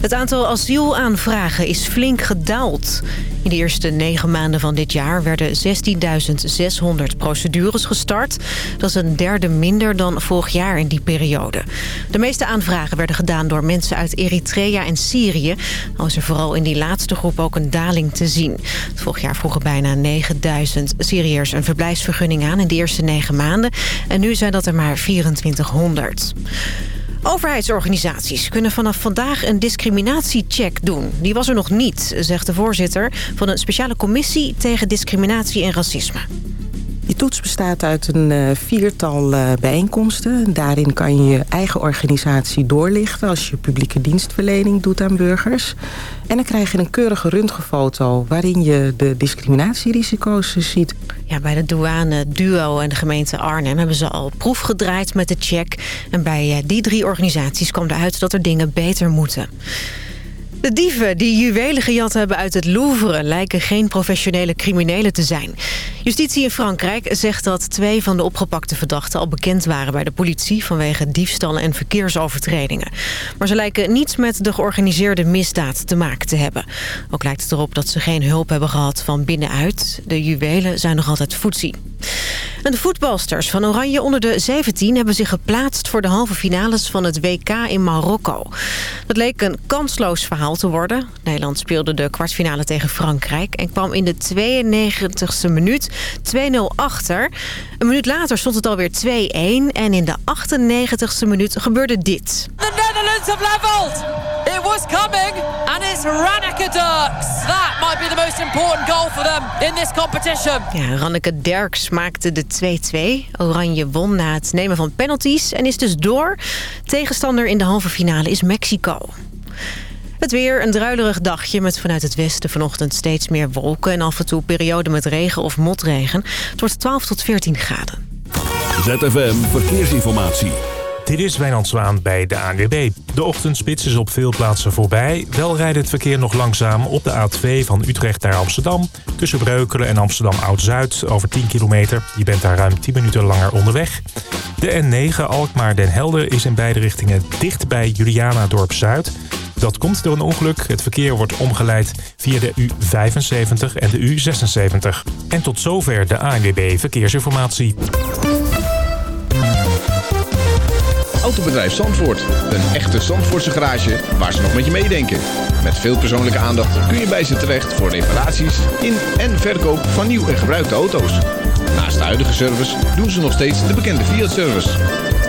Het aantal asielaanvragen is flink gedaald. In de eerste negen maanden van dit jaar werden 16.600 procedures gestart. Dat is een derde minder dan vorig jaar in die periode. De meeste aanvragen werden gedaan door mensen uit Eritrea en Syrië. Al is er vooral in die laatste groep ook een daling te zien. Vorig jaar vroegen bijna 9.000 Syriërs een verblijfsvergunning aan in de eerste negen maanden. En nu zijn dat er maar 2400. Overheidsorganisaties kunnen vanaf vandaag een discriminatiecheck doen. Die was er nog niet, zegt de voorzitter van een speciale commissie tegen discriminatie en racisme. Die toets bestaat uit een uh, viertal uh, bijeenkomsten. Daarin kan je je eigen organisatie doorlichten... als je publieke dienstverlening doet aan burgers. En dan krijg je een keurige röntgenfoto... waarin je de discriminatierisico's ziet. Ja, bij de douane Duo en de gemeente Arnhem... hebben ze al proef gedraaid met de check. En bij die drie organisaties kwam eruit dat er dingen beter moeten. De dieven die juwelen gejat hebben uit het Louvre... lijken geen professionele criminelen te zijn. Justitie in Frankrijk zegt dat twee van de opgepakte verdachten... al bekend waren bij de politie vanwege diefstallen en verkeersovertredingen. Maar ze lijken niets met de georganiseerde misdaad te maken te hebben. Ook lijkt het erop dat ze geen hulp hebben gehad van binnenuit. De juwelen zijn nog altijd voetzie. En de voetbalsters van Oranje onder de 17 hebben zich geplaatst voor de halve finales van het WK in Marokko. Dat leek een kansloos verhaal te worden. Nederland speelde de kwartfinale tegen Frankrijk en kwam in de 92e minuut 2-0 achter. Een minuut later stond het alweer 2-1 en in de 98e minuut gebeurde dit. The Netherlands have leveled. It was coming and it's Ranneke Dirks. That might be the most important goal for them in this competition. Ja, Ranneke Dirks maakte de 2-2. Oranje won na het nemen van penalties en is dus door. Tegenstander in de halve finale is Mexico. Het weer, een druilerig dagje met vanuit het westen vanochtend steeds meer wolken... en af en toe perioden met regen of motregen. Het wordt 12 tot 14 graden. ZFM Verkeersinformatie. Dit is Wijnand Zwaan bij de ANWB. De ochtendspits is op veel plaatsen voorbij. Wel rijdt het verkeer nog langzaam op de A2 van Utrecht naar Amsterdam. Tussen Breukelen en Amsterdam Oud-Zuid over 10 kilometer. Je bent daar ruim 10 minuten langer onderweg. De N9 Alkmaar-Den Helder is in beide richtingen dicht bij Juliana Dorp Zuid. Dat komt door een ongeluk. Het verkeer wordt omgeleid via de U75 en de U76. En tot zover de ANWB Verkeersinformatie. Autobedrijf Zandvoort. Een echte Zandvoortse garage waar ze nog met je meedenken. Met veel persoonlijke aandacht kun je bij ze terecht voor reparaties in en verkoop van nieuw en gebruikte auto's. Naast de huidige service doen ze nog steeds de bekende Fiat-service.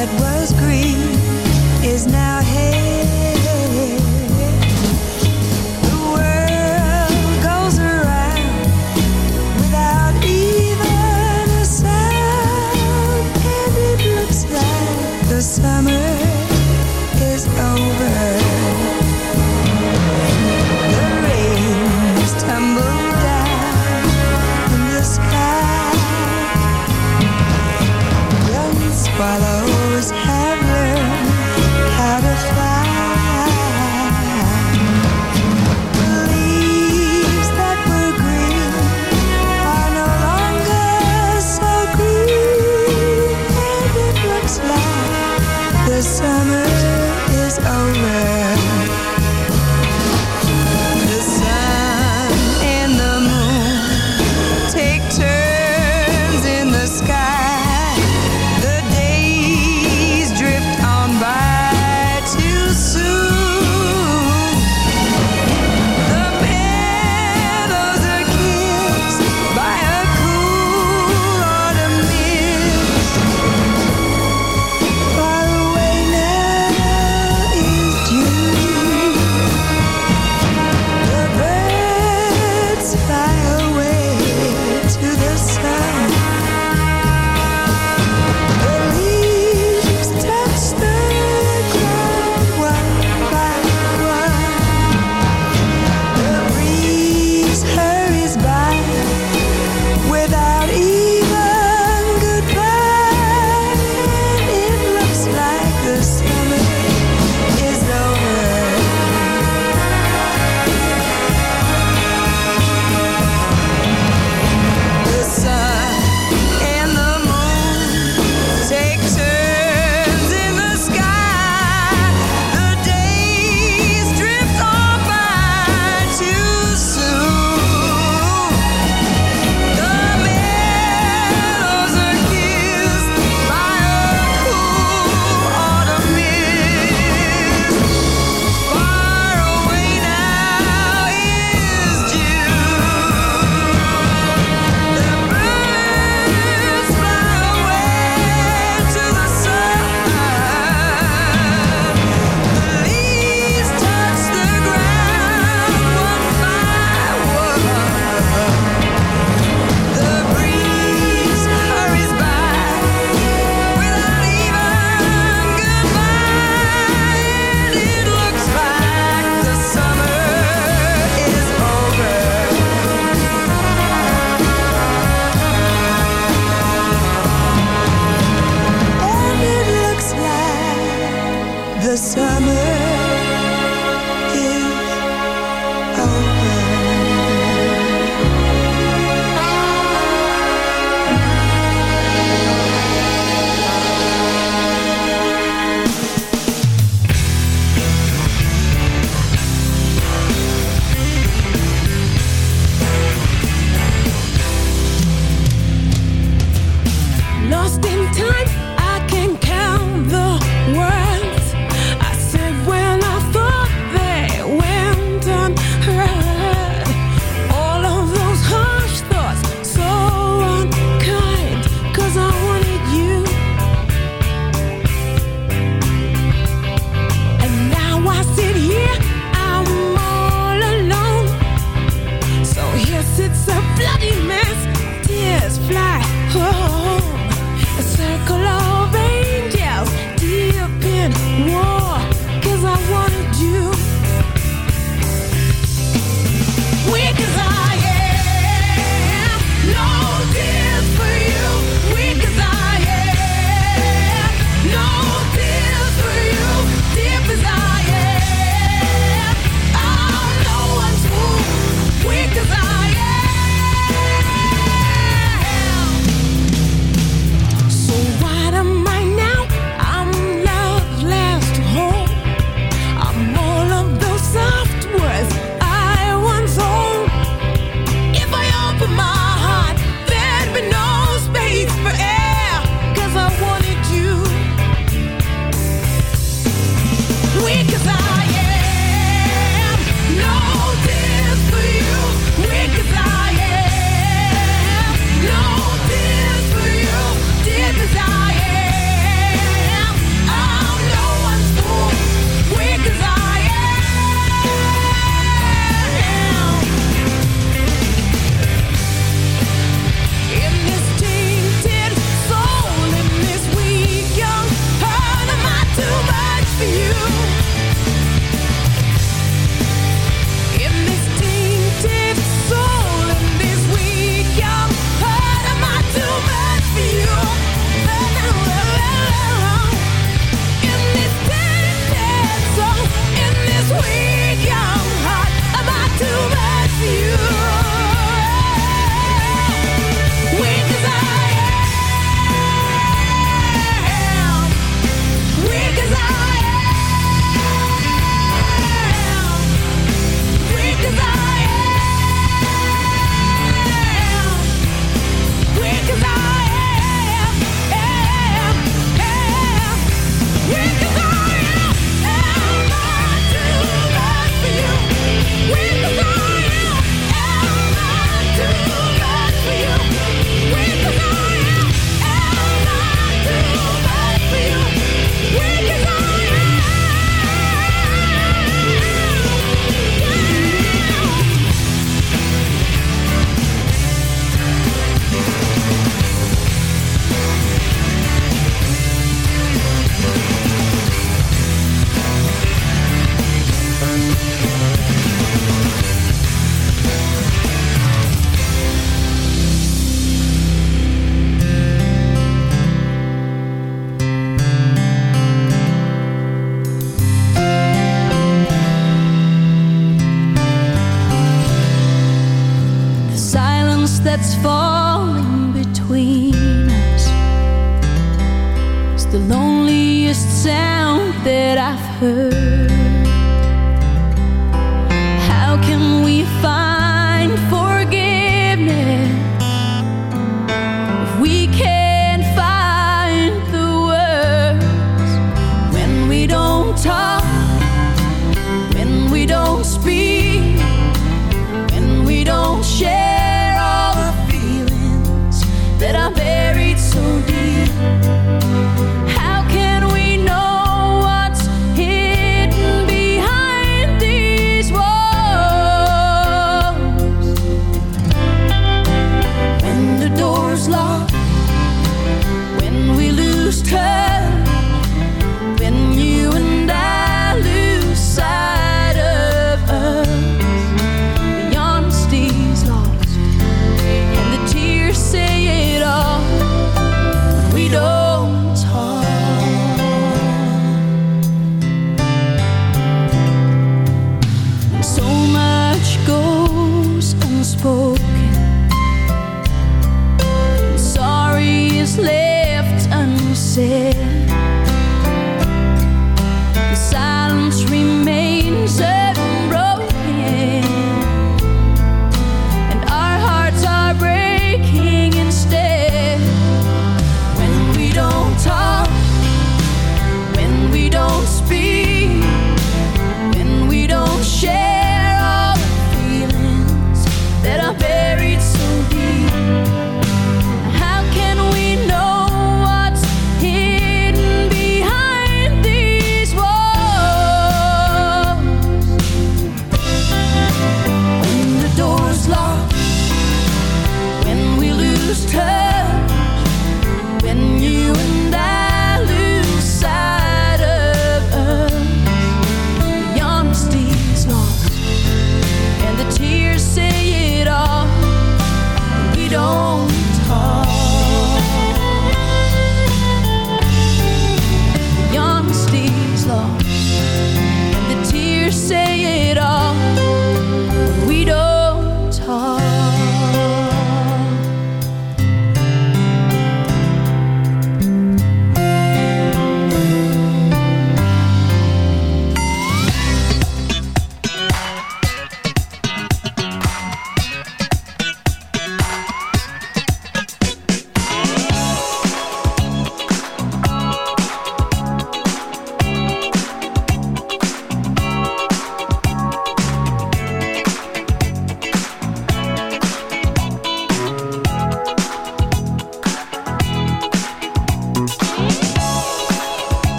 That was green is now hay.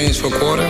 change for quarter?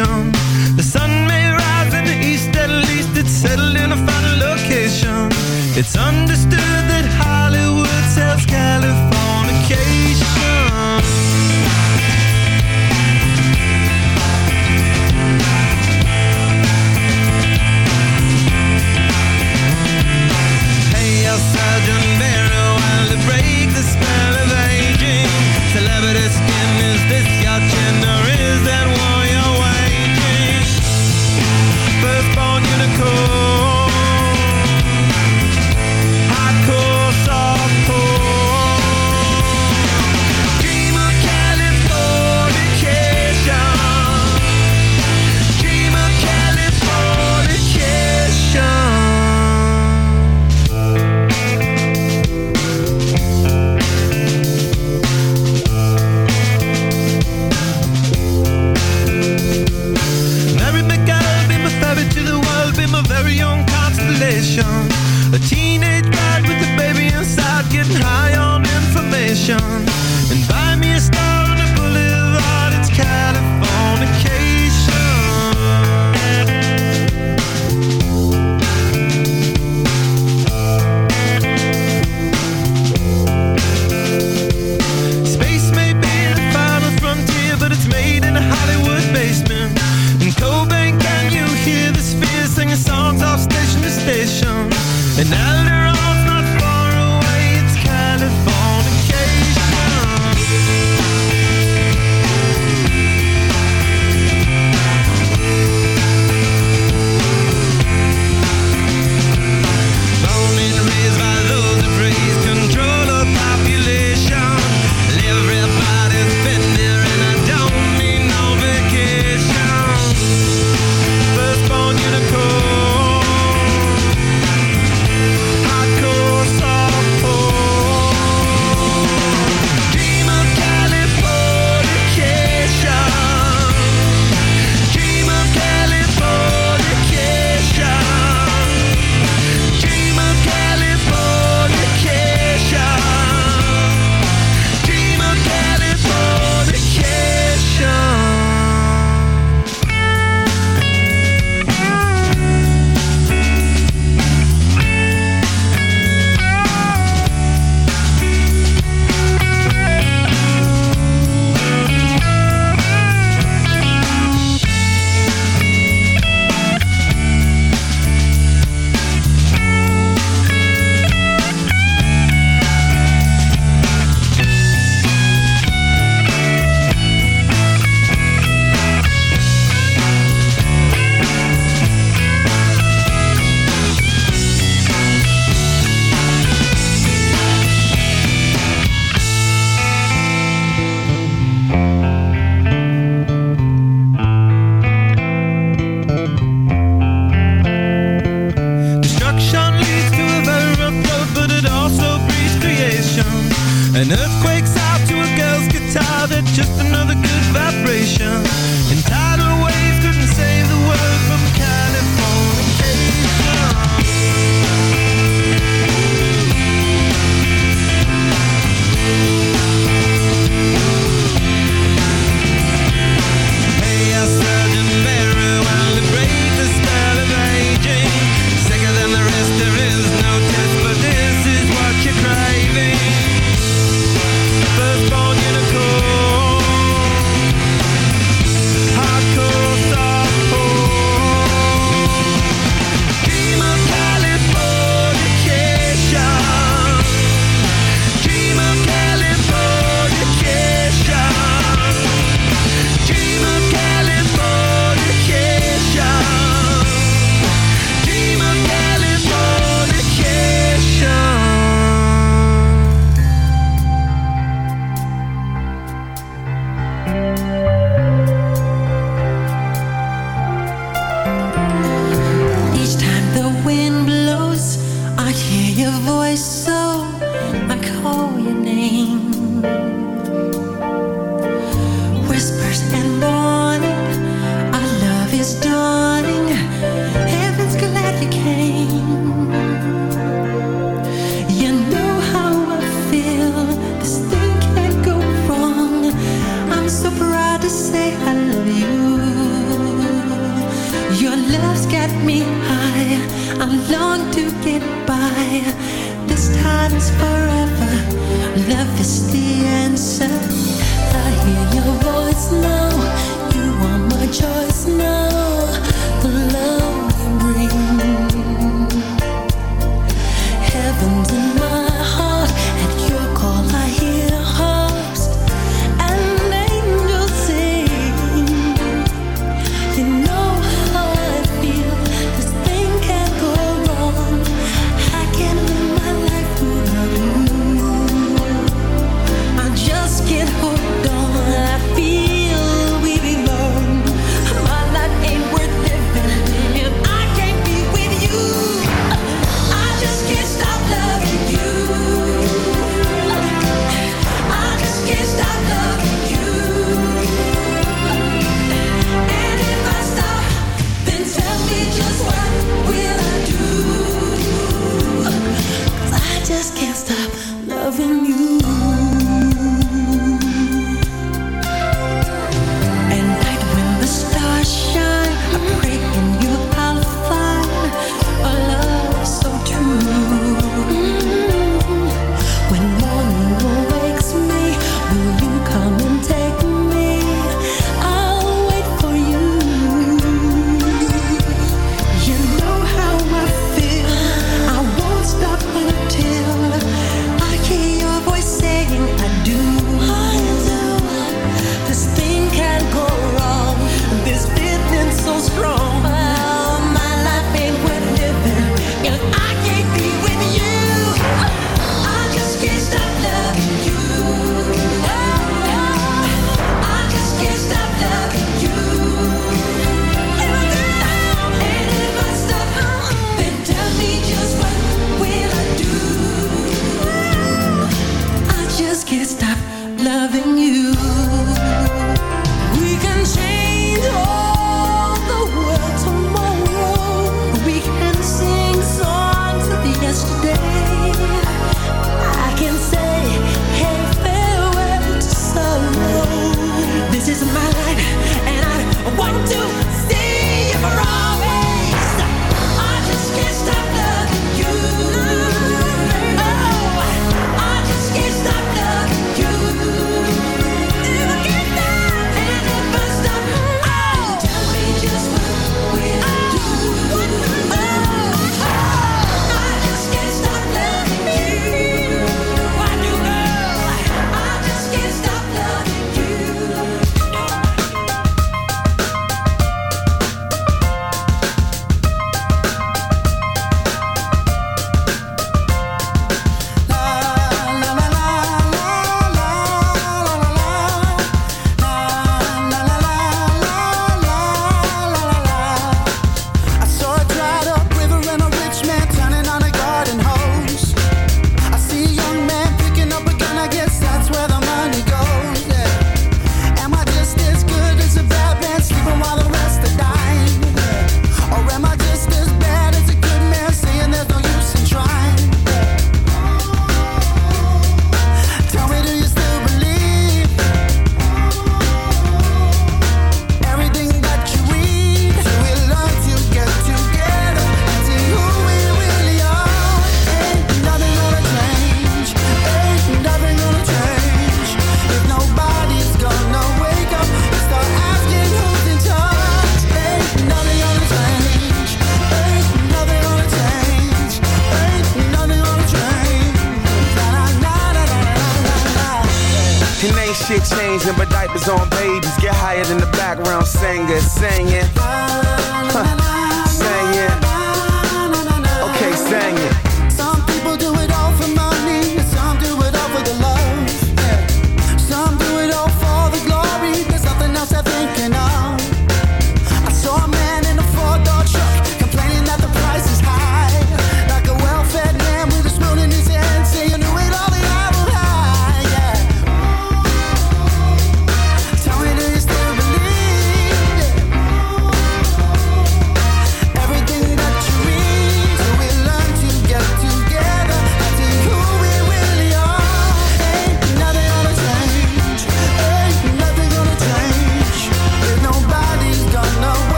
The sun may rise in the east, at least it's settled in a final location. It's under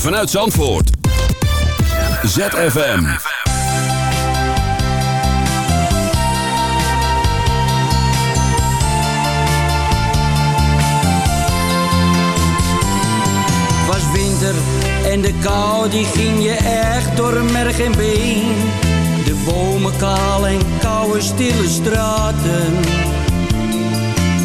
Vanuit Zandvoort. ZFM. was winter en de kou die ging je echt door merg en been. De bomen kaal en koude stille straten.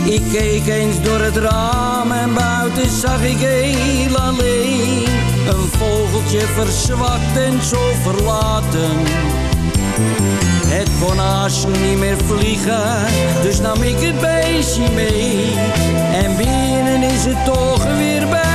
Ik keek eens door het raam en buiten zag ik heel alleen. Een vogeltje verzwakt en zo verlaten. Het kon niet meer vliegen, dus nam ik het beestje mee. En binnen is het toch weer bijgekomen.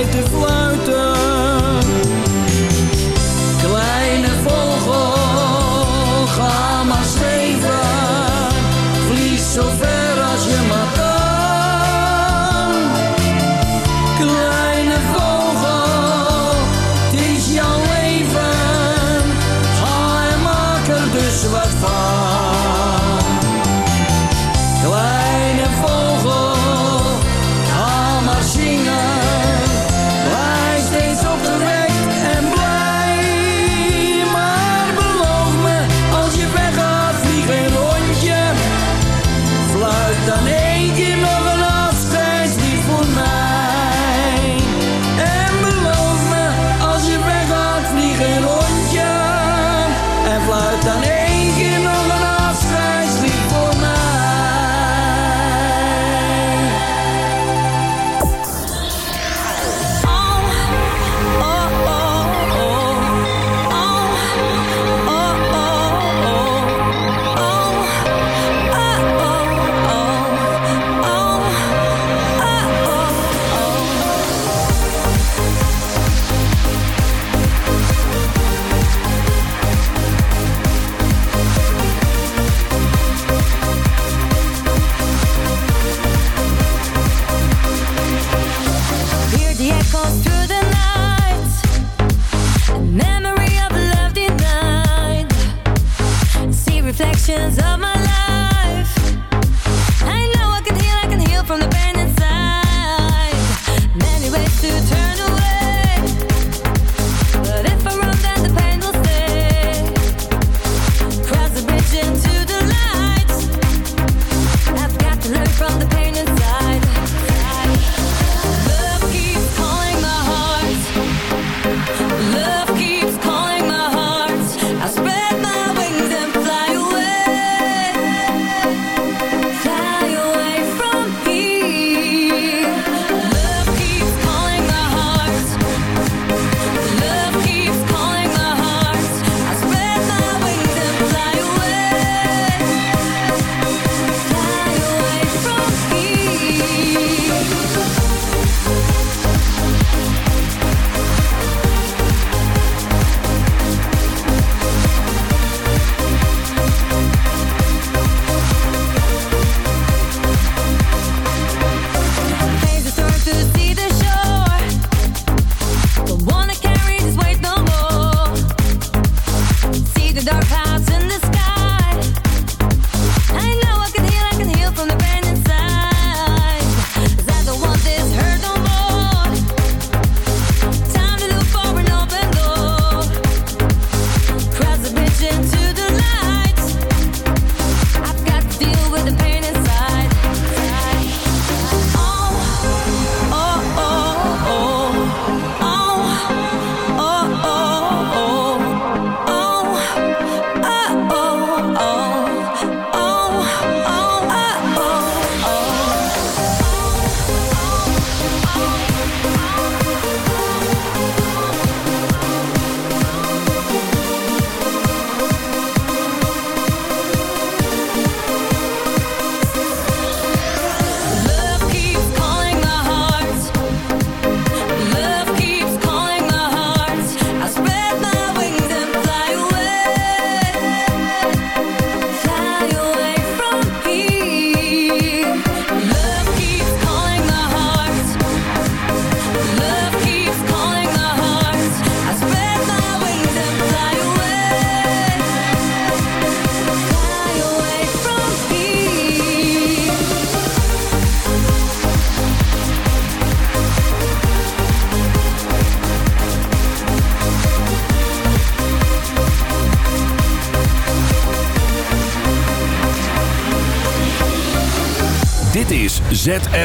voor mij te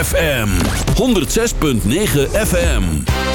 ZFM 106.9 FM.